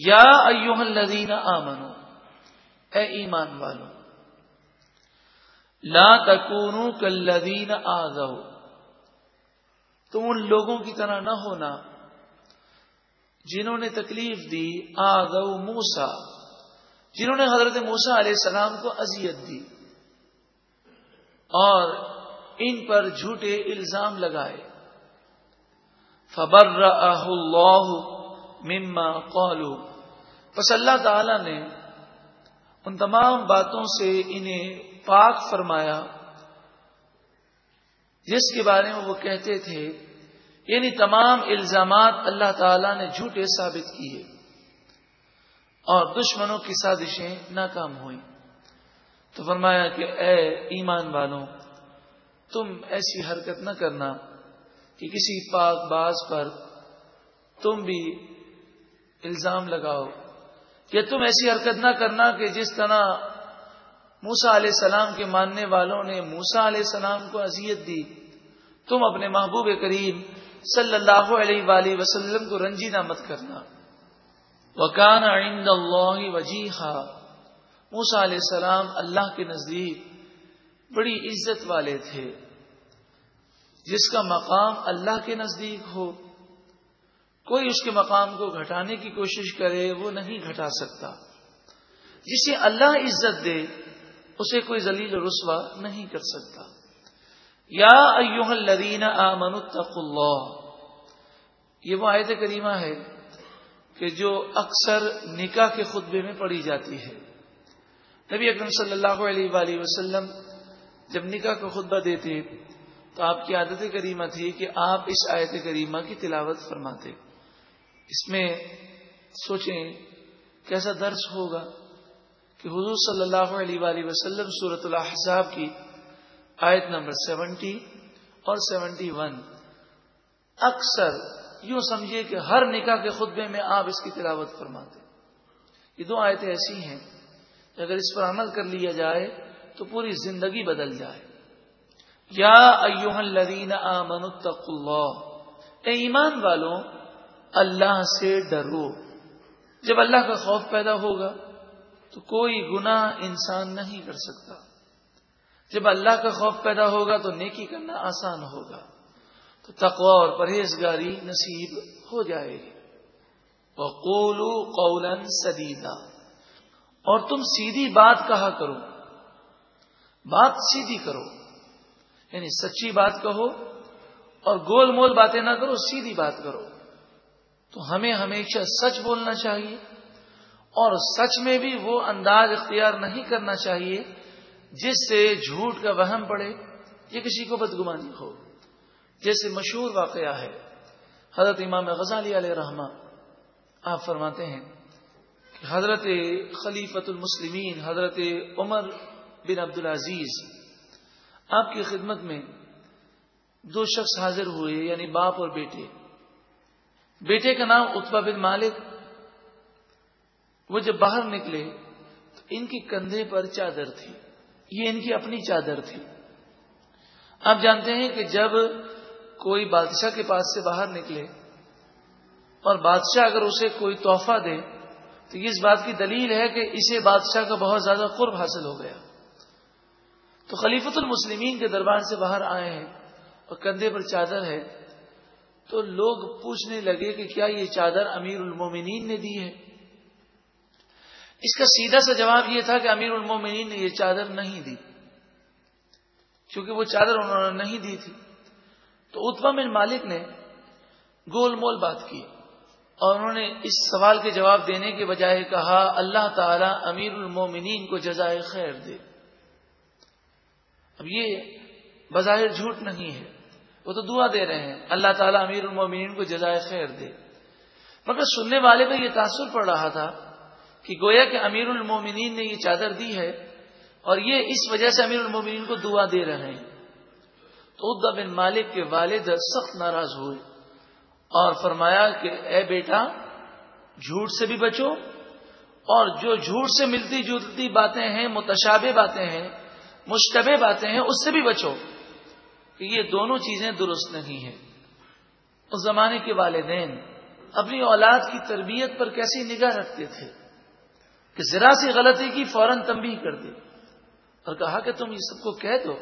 یا ایوہ الذین آمنو، اے ایمان والو، لا تکونو کالذین آذو تم ان لوگوں کی طرح نہ ہونا جنہوں نے تکلیف دی آگو موسا جنہوں نے حضرت موسا علیہ السلام کو اذیت دی، اور ان پر جھوٹے الزام لگائے۔ فبر اللہ مما قالو۔ پس اللہ تعالی نے ان تمام باتوں سے انہیں پاک فرمایا، جس کے بارے میں وہ کہتے تھے یعنی تمام الزامات اللہ تعالی نے جھوٹے ثابت کیے اور دشمنوں کی سازشیں ناکام ہوئی تو فرمایا کہ اے ایمان والوں، تم ایسی حرکت نہ کرنا کہ کسی پاک باز پر تم بھی الزام لگاؤ کہ تم ایسی حرکت نہ کرنا کہ جس طرح موسا علیہ السلام کے ماننے والوں نے موسا علیہ السلام کو اذیت دی۔ تم اپنے محبوب کریم صلی اللہ علیہ وآلہ وسلم کو رنجیدہ مت کرنا۔ وکان عند اللہ وجیحا۔ موسا علیہ السلام اللہ کے نزدیک بڑی عزت والے تھے، جس کا مقام اللہ کے نزدیک ہو۔ کوئی اس کے مقام کو گھٹانے کی کوشش کرے، وہ نہیں گھٹا سکتا۔ جسے اللہ عزت دے، اسے کوئی ذلیل رسوا نہیں کر سکتا۔ یا ایوہ الذین آمنوا اتقوا اللہ۔ یہ وہ آیت کریمہ ہے کہ جو اکثر نکاح کے خطبے میں پڑھی جاتی ہے۔ نبی اکرم صلی اللہ علیہ وآلہ وسلم جب نکاح کا خطبہ دیتے، تو آپ کی عادت کریمہ تھی کہ آپ اس آیت کریمہ کی تلاوت فرماتے۔ اس میں سوچیں کیسا درس ہوگا کہ حضور صلی اللہ علیہ وآلہ وسلم صورت الحضاب کی آیت نمبر سیونٹی اور سیونٹی ون۔ اکثر یوں سمجھیے کہ ہر نکاح کے خطبے میں آپ اس کی تلاوت فرماتے یہ دو آیتیں ایسی ہیں کہ اگر اس پر عمل کر لیا جائے تو پوری زندگی بدل جائے۔ یا ایوہ الذین آمنوا اتقوا اللہ۔ اے ایمان والوں اللہ سے ڈرو۔ جب اللہ کا خوف پیدا ہوگا تو کوئی گناہ انسان نہیں کر سکتا۔ جب اللہ کا خوف پیدا ہوگا تو نیکی کرنا آسان ہوگا۔ تو تقوا اور پرہیزگاری نصیب ہو جائے گی۔ وہ قولن سدیدا۔ اور تم سیدھی بات کہا کرو۔ بات سیدھی کرو۔ یعنی سچی بات کہو اور گول مول باتیں نہ کرو، سیدھی بات کرو۔ تو ہمیں ہمیشہ سچ بولنا چاہیے اور سچ میں بھی وہ انداز اختیار نہیں کرنا چاہیے جس سے جھوٹ کا وہم پڑے یا کسی کو بدگمانی ہو۔ جیسے مشہور واقعہ ہے، حضرت امام غزالی علیہ رحمہ، آپ فرماتے ہیں کہ حضرت خلیفت المسلمین، حضرت عمر بن عبد العزیز آپ کی خدمت میں دو شخص حاضر ہوئے یعنی باپ اور بیٹے۔ بیٹے کا نام اتبا بن مالک، وہ جب باہر نکلے تو ان کی کندھے پر چادر تھی۔ یہ ان کی اپنی چادر تھی۔ آپ جانتے ہیں کہ جب کوئی بادشاہ کے پاس سے باہر نکلے اور بادشاہ اگر اسے کوئی تحفہ دے تو یہ اس بات کی دلیل ہے کہ اسے بادشاہ کا بہت زیادہ قرب حاصل ہو گیا۔ تو خلیفت المسلمین کے دربار سے باہر آئے ہیں اور کندھے پر چادر ہے۔ تو لوگ پوچھنے لگے کہ کیا یہ چادر امیر المومنین نے دی ہے؟ اس کا سیدھا سا جواب یہ تھا کہ امیر المومنین نے یہ چادر نہیں دی۔ کیونکہ وہ چادر انہوں نے نہیں دی تھی۔ تو اتبا بن مالک نے گول مول بات کی اور انہوں نے اس سوال کے جواب دینے کے بجائے کہا، اللہ تعالی امیر المومنین کو جزائے خیر دے۔ اب یہ بظاہر جھوٹ نہیں ہے۔ وہ تو دعا دے رہے ہیں۔ اللہ تعالیٰ امیر المومنین کو جزائے خیر دے۔ مگر سننے والے پہ یہ تاثر پڑ رہا تھا کہ گویا کہ امیر المومنین نے یہ چادر دی ہے اور یہ اس وجہ سے امیر المومنین کو دعا دے رہے ہیں۔ تو عدہ بن مالک کے والد سخت ناراض ہوئے اور فرمایا کہ اے بیٹا، جھوٹ سے بھی بچو اور جو جھوٹ سے ملتی جلتی باتیں ہیں، متشابہ باتیں ہیں، مشتبہ باتیں ہیں، اس سے بھی بچو۔ یہ دونوں چیزیں درست نہیں ہیں۔ اس زمانے کے والدین اپنی اولاد کی تربیت پر کیسی نگاہ رکھتے تھے کہ ذرا سی غلطی کی فوراً تنبیہ کر دی اور کہا کہ تم یہ سب کو کہہ دو۔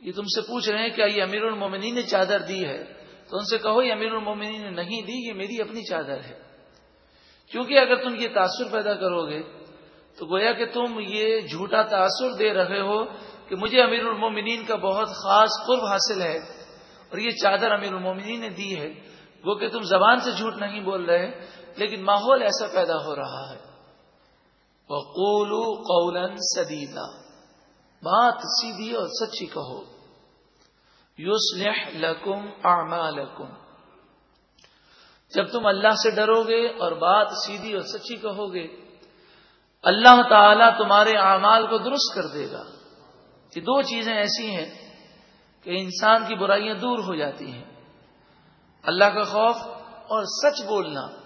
یہ تم سے پوچھ رہے ہیں، کیا یہ امیر المومنین نے چادر دی ہے؟ تو ان سے کہو، یہ امیر المومنین نے نہیں دی، یہ میری اپنی چادر ہے۔ کیونکہ اگر تم یہ تاثر پیدا کرو گے تو گویا کہ تم یہ جھوٹا تاثر دے رہے ہو کہ مجھے امیر المومنین کا بہت خاص قرب حاصل ہے اور یہ چادر امیر المومنین نے دی ہے، وہ کہ تم زبان سے جھوٹ نہیں بول رہے، لیکن ماحول ایسا پیدا ہو رہا ہے۔ قولن سدیلا بات سیدھی اور سچی کہو۔ یوسلح لکم اعمالکم جب تم اللہ سے ڈرو گے اور بات سیدھی اور سچی کہو گے، اللہ تعالی تمہارے اعمال کو درست کر دے گا۔ یہ دو چیزیں ایسی ہیں کہ انسان کی برائیاں دور ہو جاتی ہیں۔ اللہ کا خوف اور سچ بولنا۔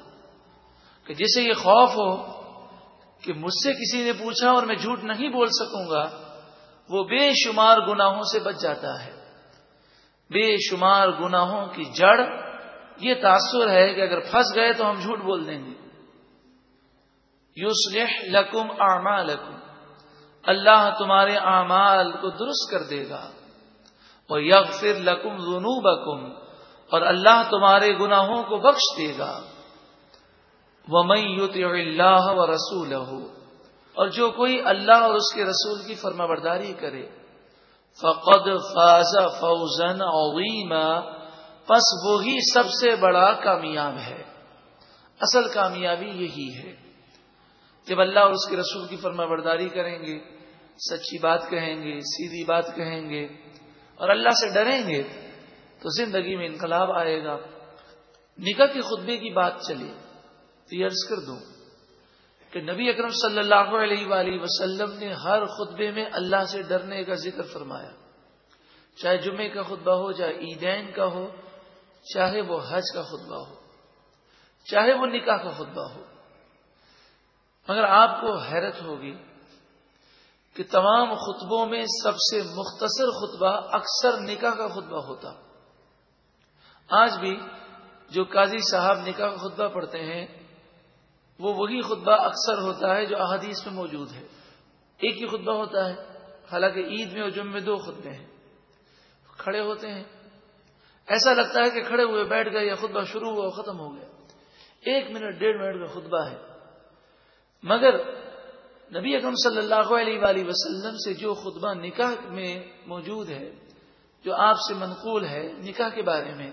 کہ جسے یہ خوف ہو کہ مجھ سے کسی نے پوچھا اور میں جھوٹ نہیں بول سکوں گا، وہ بے شمار گناہوں سے بچ جاتا ہے۔ بے شمار گناہوں کی جڑ، یہ تاثر ہے کہ اگر پھنس گئے تو ہم جھوٹ بول دیں گے۔ یوسلح لکم اعمالکم۔ اللہ تمہارے اعمال کو درست کر دے گا۔ اور یغفر لکم ذنوبکم اور اللہ تمہارے گناہوں کو بخش دے گا۔ وہ اللہ و رسول اور جو کوئی اللہ اور اس کے رسول کی فرما برداری کرے۔ فقد فاز فوزن اویما پس وہی سب سے بڑا کامیاب ہے۔ اصل کامیابی یہی ہے۔ جب اللہ اور اس کے رسول کی فرما برداری کریں گے سچی بات کہیں گے، سیدھی بات کہیں گے، اور اللہ سے ڈریں گے تو زندگی میں انقلاب آئے گا۔ نکاح کے خطبے کی بات چلی، تو یہ عرض کر دوں کہ نبی اکرم صلی اللہ علیہ وآلہ وسلم نے ہر خطبے میں اللہ سے ڈرنے کا ذکر فرمایا۔ چاہے جمعے کا خطبہ ہو، چاہے عیدین کا ہو، چاہے وہ حج کا خطبہ ہو، چاہے وہ نکاح کا خطبہ ہو، مگر آپ کو حیرت ہوگی کہ تمام خطبوں میں سب سے مختصر خطبہ اکثر نکاح کا خطبہ ہوتا۔ آج بھی جو قاضی صاحب نکاح کا خطبہ پڑھتے ہیں، وہ وہی خطبہ اکثر ہوتا ہے جو احادیث میں موجود ہے۔ ایک ہی خطبہ ہوتا ہے، حالانکہ عید میں اور جمعے میں دو خطبے ہیں۔ کھڑے ہوتے ہیں۔ ایسا لگتا ہے کہ کھڑے ہوئے بیٹھ گئے یا خطبہ شروع ہوا ختم ہو گیا۔ ایک منٹ، ڈیڑھ منٹ کا خطبہ ہے۔ مگر نبی اکرم صلی اللہ علیہ وآلہ وسلم سے جو خطبہ نکاح میں موجود ہے، جو آپ سے منقول ہے نکاح کے بارے میں،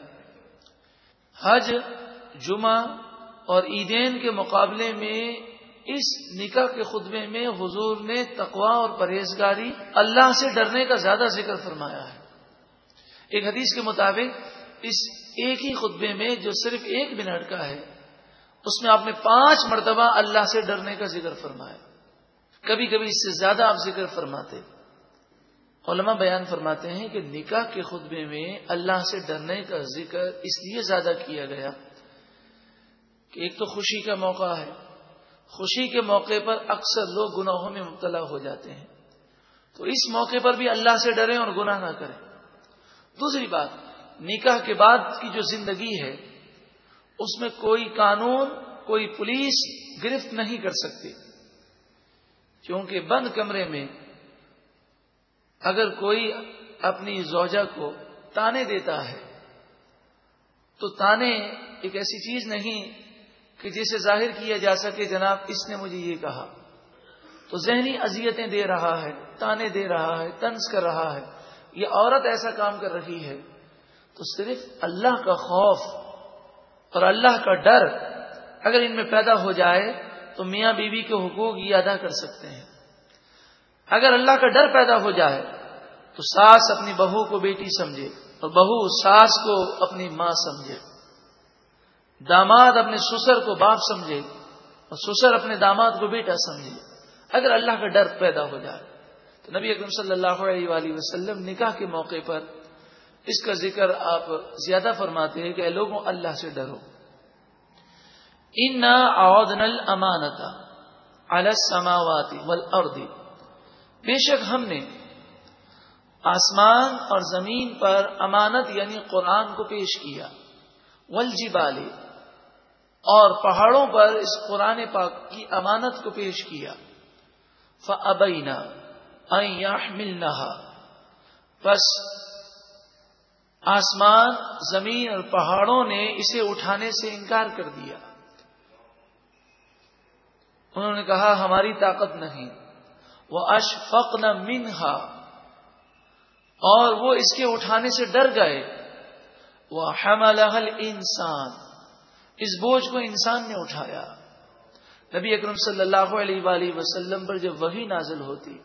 حج، جمعہ اور عیدین کے مقابلے میں اس نکاح کے خطبے میں حضور نے تقوا اور پرہیزگاری اللہ سے ڈرنے کا زیادہ ذکر فرمایا ہے۔ ایک حدیث کے مطابق اس ایک ہی خطبے میں جو صرف ایک منٹ کا ہے، اس میں آپ نے پانچ مرتبہ اللہ سے ڈرنے کا ذکر فرمایا۔ کبھی کبھی اس سے زیادہ آپ ذکر فرماتے علماء بیان فرماتے ہیں کہ نکاح کے خطبے میں اللہ سے ڈرنے کا ذکر اس لیے زیادہ کیا گیا کہ ایک تو خوشی کا موقع ہے۔ خوشی کے موقع پر اکثر لوگ گناہوں میں مبتلا ہو جاتے ہیں۔ تو اس موقع پر بھی اللہ سے ڈریں اور گناہ نہ کریں۔ دوسری بات، نکاح کے بعد کی جو زندگی ہے، اس میں کوئی قانون، کوئی پولیس گرفت نہیں کر سکتی۔ کیونکہ بند کمرے میں اگر کوئی اپنی زوجہ کو تانے دیتا ہے، تو تانے ایک ایسی چیز نہیں کہ جسے ظاہر کیا جا سکے، جناب، اس نے مجھے یہ کہا۔ تو ذہنی اذیتیں دے رہا ہے، تانے دے رہا ہے تنس کر رہا ہے۔ یہ عورت ایسا کام کر رہی ہے، تو صرف اللہ کا خوف اور اللہ کا ڈر اگر ان میں پیدا ہو جائے تو میاں بیوی کے حقوق یہ ادا کر سکتے ہیں۔ اگر اللہ کا ڈر پیدا ہو جائے تو ساس اپنی بہو کو بیٹی سمجھے اور بہو ساس کو اپنی ماں سمجھے۔ داماد اپنے سسر کو باپ سمجھے اور سسر اپنے داماد کو بیٹا سمجھے۔ اگر اللہ کا ڈر پیدا ہو جائے تو نبی اکرم صلی اللہ علیہ وآلہ وسلم نکاح کے موقع پر اس کا ذکر آپ زیادہ فرماتے ہیں کہ لوگوں، اللہ سے ڈرو۔ ان نل امانتا السماواتی ول بے شک ہم نے آسمان اور زمین پر امانت یعنی قرآن کو پیش کیا۔ ول اور پہاڑوں پر اس قرآن پاک کی امانت کو پیش کیا۔ فبینا ملنا بس آسمان، زمین اور پہاڑوں نے اسے اٹھانے سے انکار کر دیا۔ انہوں نے کہا، ہماری طاقت نہیں۔ وہ اشفق نہ منہا اور وہ اس کے اٹھانے سے ڈر گئے۔ وہ حمل انسان اس بوجھ کو انسان نے اٹھایا۔ نبی اکرم صلی اللہ علیہ وآلہ وسلم پر جب وہی نازل ہوتی،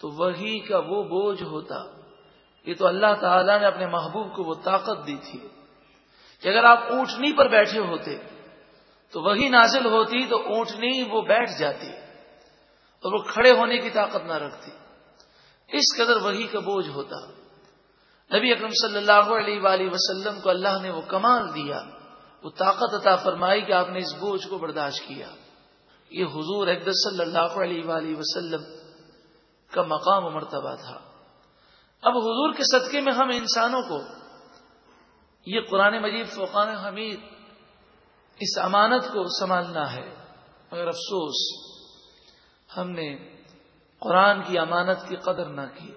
تو وہی کا وہ بوجھ ہوتا۔ یہ تو اللہ تعالی نے اپنے محبوب کو وہ طاقت دی تھی۔ کہ اگر آپ اونٹنی پر بیٹھے ہوتے تو وہی نازل ہوتی تو اونٹنی وہ بیٹھ جاتی اور وہ کھڑے ہونے کی طاقت نہ رکھتی۔ اس قدر وہی کا بوجھ ہوتا۔ نبی اکرم صلی اللہ علیہ وآلہ وسلم کو اللہ نے وہ کمال دیا، وہ طاقت عطا فرمائی کہ آپ نے اس بوجھ کو برداشت کیا۔ یہ حضور اقدر صلی اللہ علیہ وآلہ وسلم کا مقام و مرتبہ تھا۔ اب حضور کے صدقے میں ہم انسانوں کو، یہ قرآن مجید، فوقان حمید اس امانت کو سنبھالنا ہے۔ مگر افسوس، ہم نے قرآن کی امانت کی قدر نہ کی،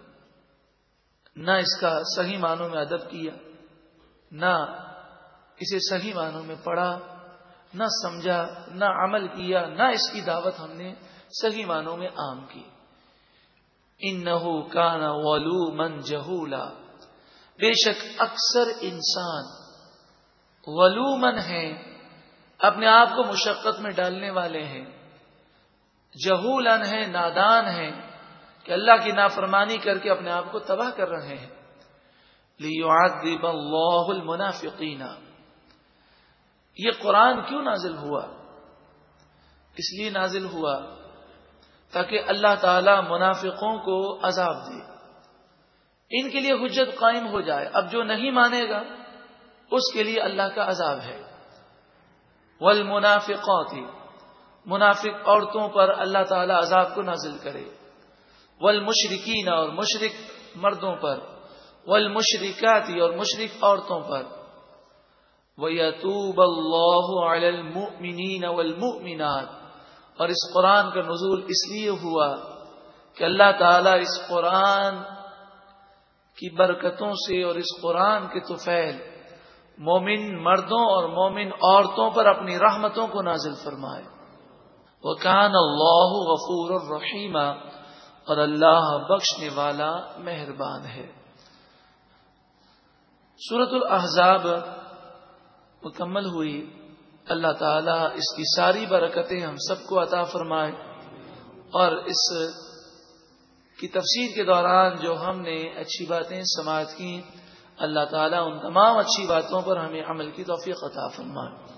نہ اس کا صحیح معنوں میں ادب کیا، نہ اسے صحیح معنوں میں پڑھا، نہ سمجھا، نہ عمل کیا، نہ اس کی دعوت ہم نے صحیح معنوں میں عام کی۔ ان کانا ولو من جہولا۔ بے شک اکثر انسان ولو من ہے اپنے آپ کو مشقت میں ڈالنے والے ہیں۔ جہولن ہے نادان ہے کہ اللہ کی نافرمانی کر کے اپنے آپ کو تباہ کر رہے ہیں۔ لیعذب اللہ المنافقین۔ یہ قرآن کیوں نازل ہوا؟ اس لیے نازل ہوا؟ تاکہ اللہ تعالی منافقوں کو عذاب دے۔ ان کے لیے حجت قائم ہو جائے۔ اب جو نہیں مانے گا، اس کے لیے اللہ کا عذاب ہے۔ ول منافق عورتوں پر اللہ تعالی عذاب کو نازل کرے۔ ول مشرقین اور مشرق مردوں پر ول اور مشرق عورتوں پر۔ وَيَتُوبَ اللَّهُ عَلَى الْمُؤْمِنِينَ وَالْمُؤْمِنَاتِ۔ اور اس قرآن کا نزول اس لیے ہوا کہ اللہ تعالیٰ اس قرآن کی برکتوں سے اور اس قرآن کے توفیل مومن مردوں اور مومن عورتوں پر اپنی رحمتوں کو نازل فرمائے۔ وہ کان اللہ غفور الرحیمہ اور اللہ بخشنے والا مہربان ہے۔ سورت الحضاب مکمل ہوئی۔ اللہ تعالیٰ اس کی ساری برکتیں ہم سب کو عطا فرمائے۔ اور اس کی تفسیر کے دوران جو ہم نے اچھی باتیں سماعت کی اللہ تعالیٰ ان تمام اچھی باتوں پر ہمیں عمل کی توفیق عطا فرمائے۔